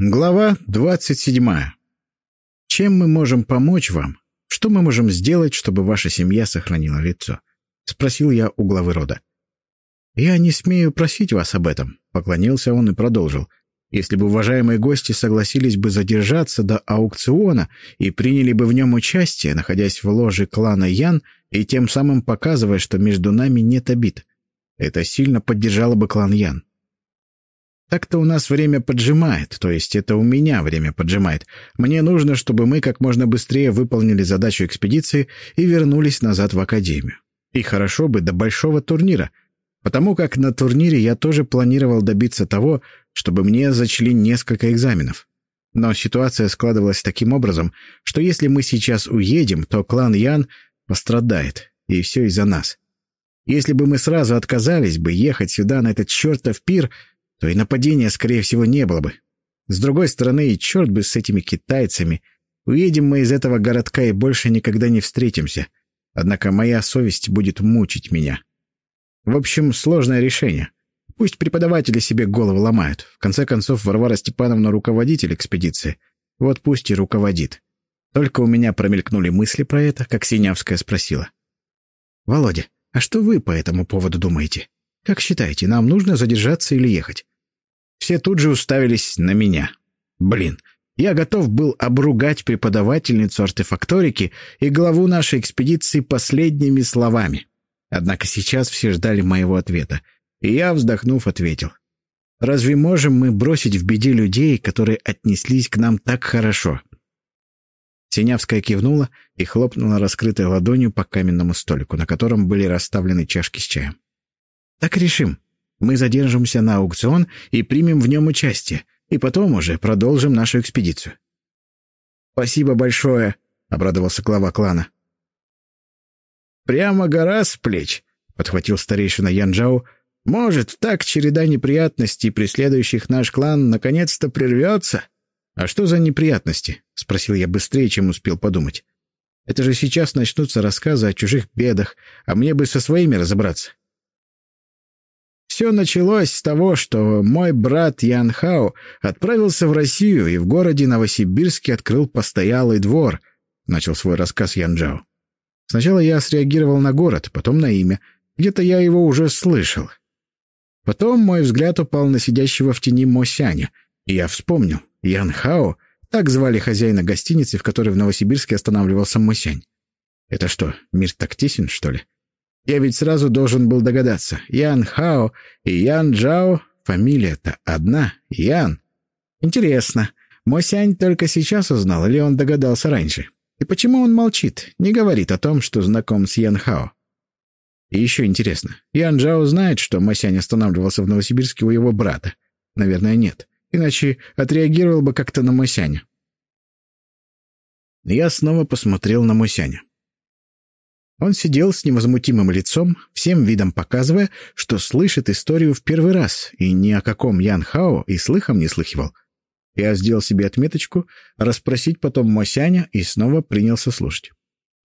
Глава 27. Чем мы можем помочь вам? Что мы можем сделать, чтобы ваша семья сохранила лицо? Спросил я у главы рода. Я не смею просить вас об этом, поклонился он и продолжил. Если бы уважаемые гости согласились бы задержаться до аукциона и приняли бы в нем участие, находясь в ложе клана Ян, и тем самым показывая, что между нами нет обид, это сильно поддержало бы клан Ян. Так-то у нас время поджимает, то есть это у меня время поджимает. Мне нужно, чтобы мы как можно быстрее выполнили задачу экспедиции и вернулись назад в Академию. И хорошо бы до большого турнира, потому как на турнире я тоже планировал добиться того, чтобы мне зачли несколько экзаменов. Но ситуация складывалась таким образом, что если мы сейчас уедем, то клан Ян пострадает, и все из-за нас. Если бы мы сразу отказались бы ехать сюда на этот чертов пир — то и нападения, скорее всего, не было бы. С другой стороны, и черт бы с этими китайцами. Уедем мы из этого городка и больше никогда не встретимся. Однако моя совесть будет мучить меня. В общем, сложное решение. Пусть преподаватели себе голову ломают. В конце концов, Варвара Степановна — руководитель экспедиции. Вот пусть и руководит. Только у меня промелькнули мысли про это, как Синявская спросила. «Володя, а что вы по этому поводу думаете? Как считаете, нам нужно задержаться или ехать?» Все тут же уставились на меня. Блин, я готов был обругать преподавательницу артефакторики и главу нашей экспедиции последними словами. Однако сейчас все ждали моего ответа, и я, вздохнув, ответил. «Разве можем мы бросить в беде людей, которые отнеслись к нам так хорошо?» Синявская кивнула и хлопнула раскрытой ладонью по каменному столику, на котором были расставлены чашки с чаем. «Так решим. Мы задержимся на аукцион и примем в нем участие, и потом уже продолжим нашу экспедицию». «Спасибо большое», — обрадовался глава клана. «Прямо гора с плеч», — подхватил старейшина Янджау. «Может, так череда неприятностей, преследующих наш клан, наконец-то прервется?» «А что за неприятности?» — спросил я быстрее, чем успел подумать. «Это же сейчас начнутся рассказы о чужих бедах, а мне бы со своими разобраться». Все началось с того, что мой брат Ян Хао отправился в Россию и в городе Новосибирске открыл постоялый двор, — начал свой рассказ Ян Джао. Сначала я среагировал на город, потом на имя. Где-то я его уже слышал. Потом мой взгляд упал на сидящего в тени Мосяня, и я вспомнил. Ян Хао, так звали хозяина гостиницы, в которой в Новосибирске останавливался Мосянь. Это что, мир так тесен, что ли? Я ведь сразу должен был догадаться. Ян Хао и Ян Джао — фамилия-то одна. Ян. Интересно, Мосянь только сейчас узнал, или он догадался раньше? И почему он молчит, не говорит о том, что знаком с Ян Хао? И еще интересно, Ян Джао знает, что Мосянь останавливался в Новосибирске у его брата? Наверное, нет. Иначе отреагировал бы как-то на Мосяня. Я снова посмотрел на Мосяня. Он сидел с невозмутимым лицом, всем видом показывая, что слышит историю в первый раз и ни о каком Ян Хао и слыхом не слыхивал. Я сделал себе отметочку, расспросить потом Мосяня и снова принялся слушать.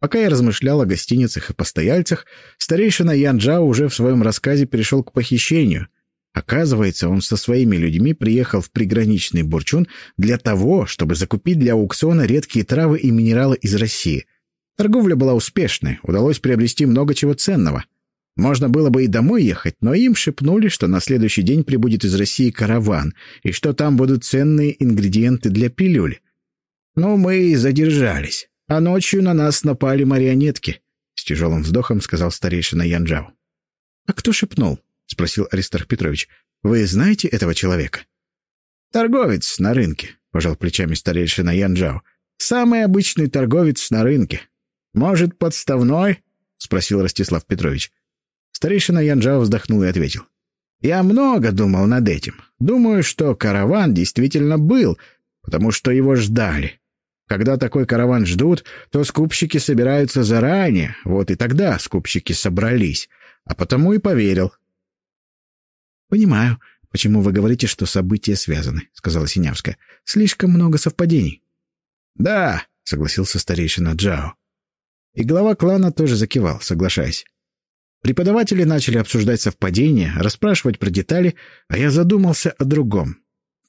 Пока я размышлял о гостиницах и постояльцах, старейшина Ян Джао уже в своем рассказе перешел к похищению. Оказывается, он со своими людьми приехал в приграничный Бурчун для того, чтобы закупить для аукциона редкие травы и минералы из России — Торговля была успешной, удалось приобрести много чего ценного. Можно было бы и домой ехать, но им шепнули, что на следующий день прибудет из России караван, и что там будут ценные ингредиенты для пилюли. Но мы и задержались, а ночью на нас напали марионетки, — с тяжелым вздохом сказал старейшина Янджау. — А кто шепнул? — спросил Аристарх Петрович. — Вы знаете этого человека? — Торговец на рынке, — пожал плечами старейшина Янджау. — Самый обычный торговец на рынке. «Может, подставной?» — спросил Ростислав Петрович. Старейшина Янджао вздохнул и ответил. «Я много думал над этим. Думаю, что караван действительно был, потому что его ждали. Когда такой караван ждут, то скупщики собираются заранее, вот и тогда скупщики собрались, а потому и поверил». «Понимаю, почему вы говорите, что события связаны», — сказала Синявская. «Слишком много совпадений». «Да», — согласился старейшина Джао. И глава клана тоже закивал, соглашаясь. Преподаватели начали обсуждать совпадения, расспрашивать про детали, а я задумался о другом.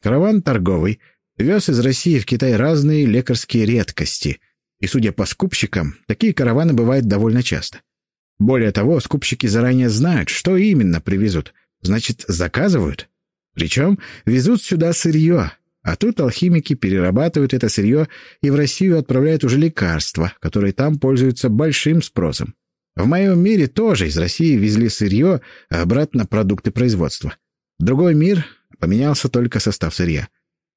Караван торговый, Вез из России в Китай разные лекарские редкости. И, судя по скупщикам, такие караваны бывают довольно часто. Более того, скупщики заранее знают, что именно привезут. Значит, заказывают. Причем везут сюда сырье, а тут алхимики перерабатывают это сырье и в Россию отправляют уже лекарства, которые там пользуются большим спросом. В моем мире тоже из России везли сырье, а обратно продукты производства. Другой мир поменялся только состав сырья.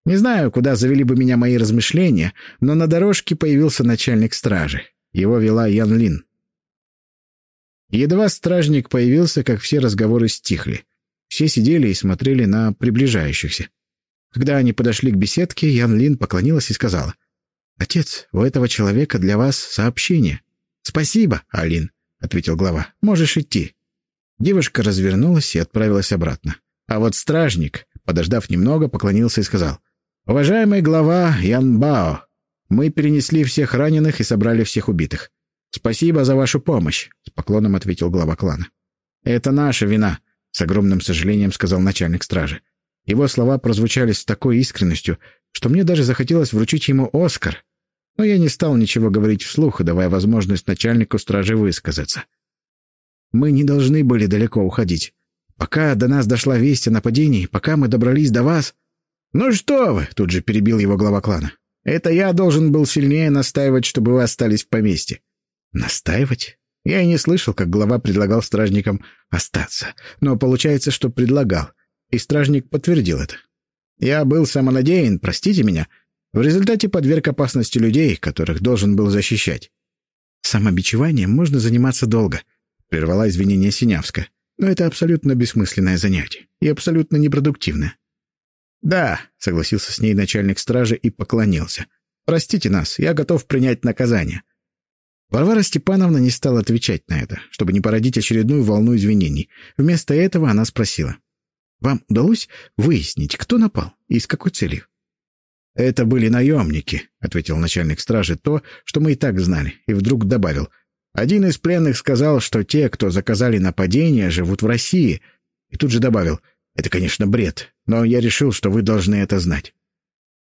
Не знаю, куда завели бы меня мои размышления, но на дорожке появился начальник стражи. Его вела Ян Лин. Едва стражник появился, как все разговоры стихли. Все сидели и смотрели на приближающихся. Когда они подошли к беседке, Ян Лин поклонилась и сказала. «Отец, у этого человека для вас сообщение». «Спасибо, Алин», — ответил глава. «Можешь идти». Девушка развернулась и отправилась обратно. А вот стражник, подождав немного, поклонился и сказал. «Уважаемый глава Ян Бао, мы перенесли всех раненых и собрали всех убитых. Спасибо за вашу помощь», — с поклоном ответил глава клана. «Это наша вина», — с огромным сожалением сказал начальник стражи. Его слова прозвучали с такой искренностью, что мне даже захотелось вручить ему Оскар. Но я не стал ничего говорить вслух, давая возможность начальнику стражи высказаться. Мы не должны были далеко уходить. Пока до нас дошла весть о нападении, пока мы добрались до вас... «Ну что вы!» — тут же перебил его глава клана. «Это я должен был сильнее настаивать, чтобы вы остались в поместье». «Настаивать?» Я и не слышал, как глава предлагал стражникам остаться. Но получается, что предлагал. И стражник подтвердил это. Я был самонадеян, простите меня. В результате подверг опасности людей, которых должен был защищать. Самобичеванием можно заниматься долго, — прервала извинение Синявска. Но это абсолютно бессмысленное занятие и абсолютно непродуктивное. «Да», — согласился с ней начальник стражи и поклонился. «Простите нас, я готов принять наказание». Варвара Степановна не стала отвечать на это, чтобы не породить очередную волну извинений. Вместо этого она спросила. Вам удалось выяснить, кто напал и с какой целью? «Это были наемники», — ответил начальник стражи то, что мы и так знали, и вдруг добавил. «Один из пленных сказал, что те, кто заказали нападение, живут в России». И тут же добавил. «Это, конечно, бред, но я решил, что вы должны это знать».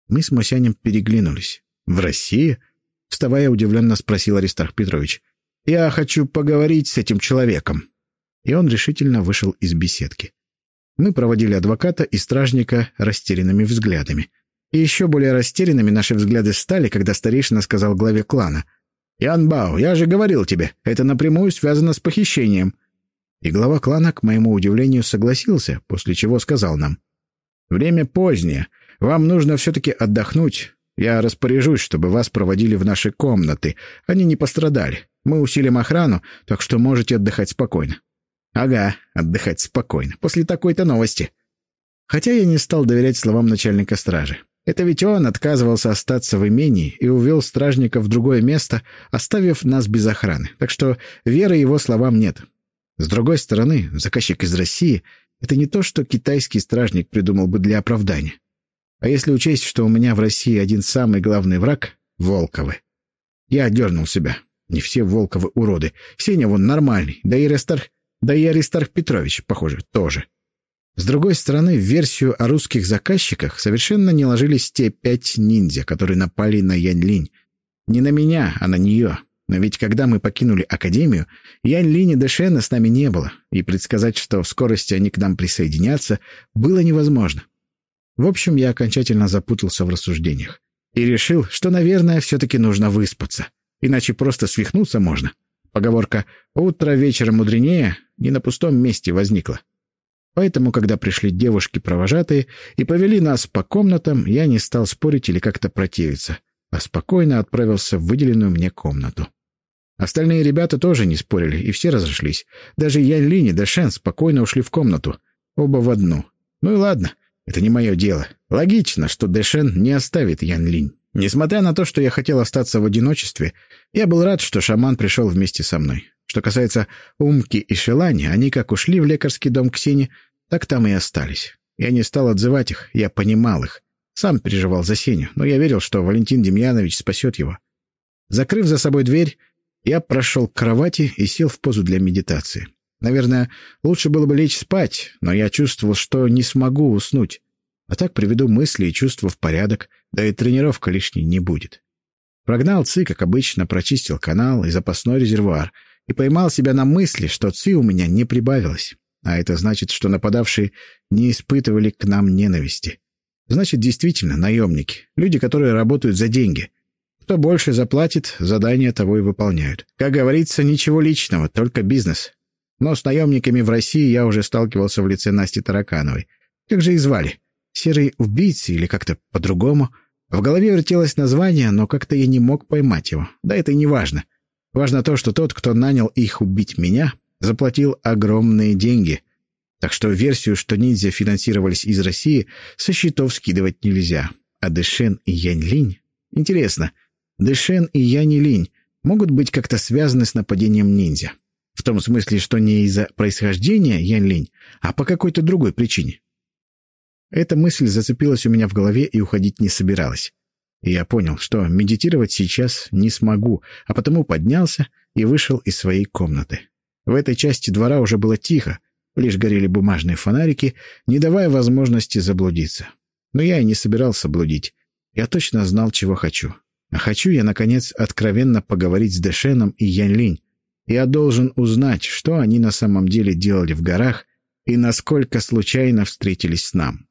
Мы с Мосянем переглянулись. «В России?» — вставая, удивленно спросил Аристарх Петрович. «Я хочу поговорить с этим человеком». И он решительно вышел из беседки. Мы проводили адвоката и стражника растерянными взглядами. И еще более растерянными наши взгляды стали, когда старейшина сказал главе клана. «Ян Бао, я же говорил тебе, это напрямую связано с похищением». И глава клана, к моему удивлению, согласился, после чего сказал нам. «Время позднее. Вам нужно все-таки отдохнуть. Я распоряжусь, чтобы вас проводили в наши комнаты. Они не пострадали. Мы усилим охрану, так что можете отдыхать спокойно. Ага, отдыхать спокойно, после такой-то новости. Хотя я не стал доверять словам начальника стражи. Это ведь он отказывался остаться в имении и увел стражника в другое место, оставив нас без охраны. Так что веры его словам нет. С другой стороны, заказчик из России — это не то, что китайский стражник придумал бы для оправдания. А если учесть, что у меня в России один самый главный враг — Волковы. Я дернул себя. Не все Волковы уроды. Сеня вон нормальный, да и Рестарх да и Аристарх Петрович, похоже, тоже. С другой стороны, в версию о русских заказчиках совершенно не ложились те пять ниндзя, которые напали на Янь-Линь. Не на меня, а на нее. Но ведь когда мы покинули Академию, Янь-Линь и Дэшена с нами не было, и предсказать, что в скорости они к нам присоединятся, было невозможно. В общем, я окончательно запутался в рассуждениях. И решил, что, наверное, все-таки нужно выспаться. Иначе просто свихнуться можно. Поговорка «утро вечера мудренее» не на пустом месте возникла. Поэтому, когда пришли девушки-провожатые и повели нас по комнатам, я не стал спорить или как-то противиться, а спокойно отправился в выделенную мне комнату. Остальные ребята тоже не спорили, и все разошлись. Даже Ян Линь и Дэшен спокойно ушли в комнату. Оба в одну. Ну и ладно, это не мое дело. Логично, что Дэшен не оставит Ян Линь. Несмотря на то, что я хотел остаться в одиночестве, я был рад, что шаман пришел вместе со мной. Что касается Умки и Шелани, они как ушли в лекарский дом к Сене, так там и остались. Я не стал отзывать их, я понимал их. Сам переживал за Сеню, но я верил, что Валентин Демьянович спасет его. Закрыв за собой дверь, я прошел к кровати и сел в позу для медитации. Наверное, лучше было бы лечь спать, но я чувствовал, что не смогу уснуть. А так приведу мысли и чувства в порядок, да и тренировка лишней не будет. Прогнал ЦИ, как обычно, прочистил канал и запасной резервуар и поймал себя на мысли, что ЦИ у меня не прибавилось. А это значит, что нападавшие не испытывали к нам ненависти. Значит, действительно, наемники. Люди, которые работают за деньги. Кто больше заплатит, задание того и выполняют. Как говорится, ничего личного, только бизнес. Но с наемниками в России я уже сталкивался в лице Насти Таракановой. Как же и звали? Серые убийцы или как-то по-другому? В голове вертелось название, но как-то я не мог поймать его. Да это и не важно. Важно то, что тот, кто нанял их убить меня, заплатил огромные деньги. Так что версию, что ниндзя финансировались из России, со счетов скидывать нельзя. А Дэшен и Янь Линь? Интересно, Дэшен и Янь Линь могут быть как-то связаны с нападением ниндзя? В том смысле, что не из-за происхождения Янь Линь, а по какой-то другой причине. Эта мысль зацепилась у меня в голове и уходить не собиралась. И я понял, что медитировать сейчас не смогу, а потому поднялся и вышел из своей комнаты. В этой части двора уже было тихо, лишь горели бумажные фонарики, не давая возможности заблудиться. Но я и не собирался блудить. Я точно знал, чего хочу. А хочу я, наконец, откровенно поговорить с Дэшеном и Янь-Линь. Я должен узнать, что они на самом деле делали в горах и насколько случайно встретились с нам.